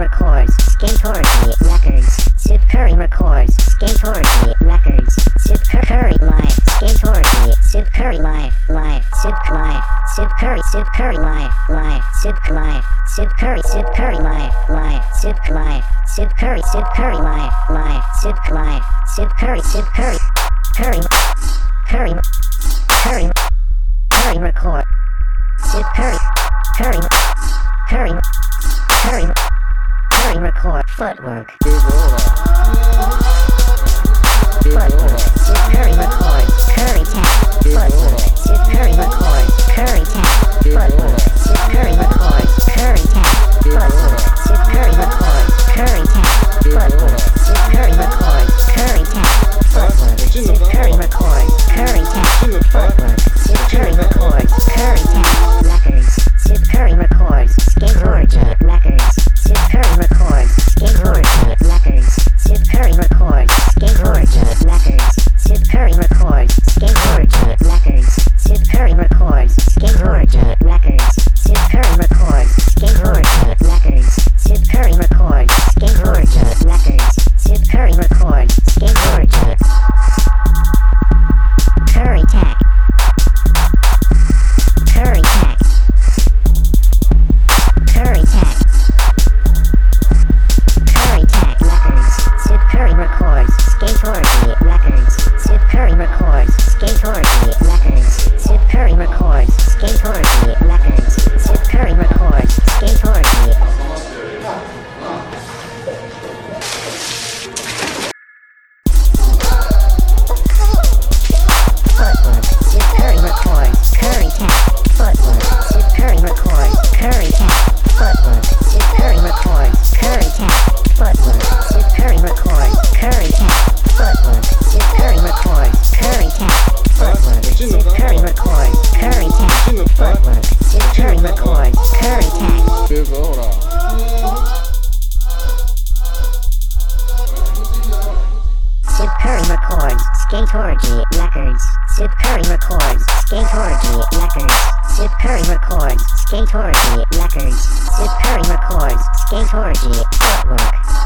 Records, Skintorgy Records, Soup Curry Records, Skintorgy Records, Soup Curry Life, Skintorgy, Soup Curry Life, Life, Soup Life, Soup Curry, Soup Curry Life, Life, Soup Life, Soup Curry, Soup Curry Life, Life, Soup Life, Soup Curry, Soup Curry Life, Life, Soup Life, Soup Curry, Soup Curry, Curry, Curry, Curry, Curry Record, Soup Curry, Curry, Curry. Record, Footwork. Footwork. Curry records. Curry tap. Footwork. Curry records. Curry tap. Footwork. Curry records. Curry tap. Footwork. Curry records. Curry tap. Footwork. Curry records. Curry tap. Footwork. Curry records. Curry tap. Footwork. Skatorgy Records, Soup Curry Records, Skatorgy Records, Soup Curry Records, Skatorgy Records, Soup Curry Records, Footwork. Footwork.